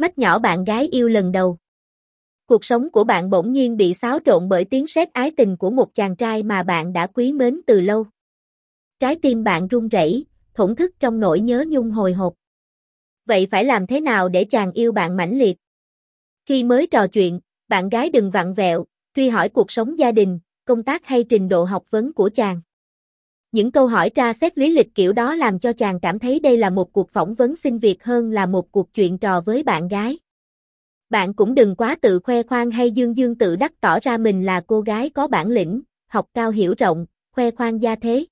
Mắt nhỏ bạn gái yêu lần đầu. Cuộc sống của bạn bỗng nhiên bị xáo trộn bởi tiếng sét ái tình của một chàng trai mà bạn đã quý mến từ lâu. Trái tim bạn run rẩy, thổn thức trong nỗi nhớ nhung hồi hộp. Vậy phải làm thế nào để chàng yêu bạn mãnh liệt? Khi mới trò chuyện, bạn gái đừng vặn vẹo, truy hỏi cuộc sống gia đình, công tác hay trình độ học vấn của chàng. Những câu hỏi tra xét lý lịch kiểu đó làm cho chàng cảm thấy đây là một cuộc phỏng vấn xin việc hơn là một cuộc chuyện trò với bạn gái. Bạn cũng đừng quá tự khoe khoang hay dương dương tự đắc tỏ ra mình là cô gái có bản lĩnh, học cao hiểu rộng, khoe khoang gia thế.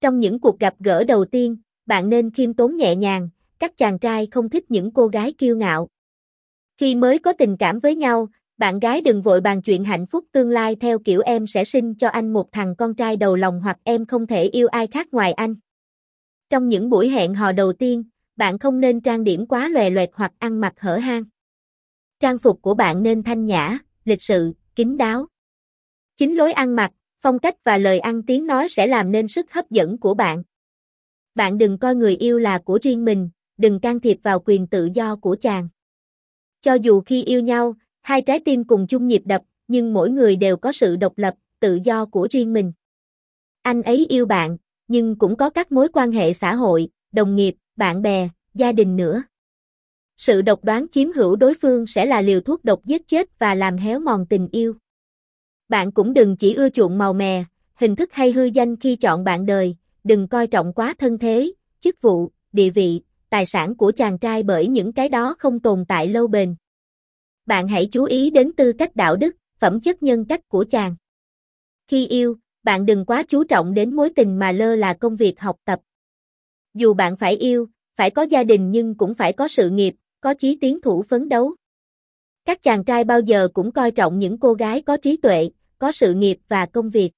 Trong những cuộc gặp gỡ đầu tiên, bạn nên khiêm tốn nhẹ nhàng, các chàng trai không thích những cô gái kiêu ngạo. Khi mới có tình cảm với nhau, bạn gái đừng vội bàn chuyện hạnh phúc tương lai theo kiểu em sẽ sinh cho anh một thằng con trai đầu lòng hoặc em không thể yêu ai khác ngoài anh. Trong những buổi hẹn hò đầu tiên, bạn không nên trang điểm quá lòe loẹt hoặc ăn mặc hở hang. Trang phục của bạn nên thanh nhã, lịch sự, kín đáo. Chính lối ăn mặc, phong cách và lời ăn tiếng nói sẽ làm nên sức hấp dẫn của bạn. Bạn đừng coi người yêu là của riêng mình, đừng can thiệp vào quyền tự do của chàng. Cho dù khi yêu nhau, hai trái tim cùng chung nhịp đập, nhưng mỗi người đều có sự độc lập, tự do của riêng mình. Anh ấy yêu bạn, nhưng cũng có các mối quan hệ xã hội, đồng nghiệp, bạn bè, gia đình nữa. Sự độc đoán chiếm hữu đối phương sẽ là liều thuốc độc giết chết và làm héo mòn tình yêu. Bạn cũng đừng chỉ ưa chuộng màu mè, hình thức hay hư danh khi chọn bạn đời, đừng coi trọng quá thân thế, chức vụ, địa vị, tài sản của chàng trai bởi những cái đó không tồn tại lâu bền. Bạn hãy chú ý đến tư cách đạo đức, phẩm chất nhân cách của chàng. Khi yêu, bạn đừng quá chú trọng đến mối tình mà lơ là công việc học tập. Dù bạn phải yêu, phải có gia đình nhưng cũng phải có sự nghiệp, có chí tiến thủ phấn đấu. Các chàng trai bao giờ cũng coi trọng những cô gái có trí tuệ, có sự nghiệp và công việc.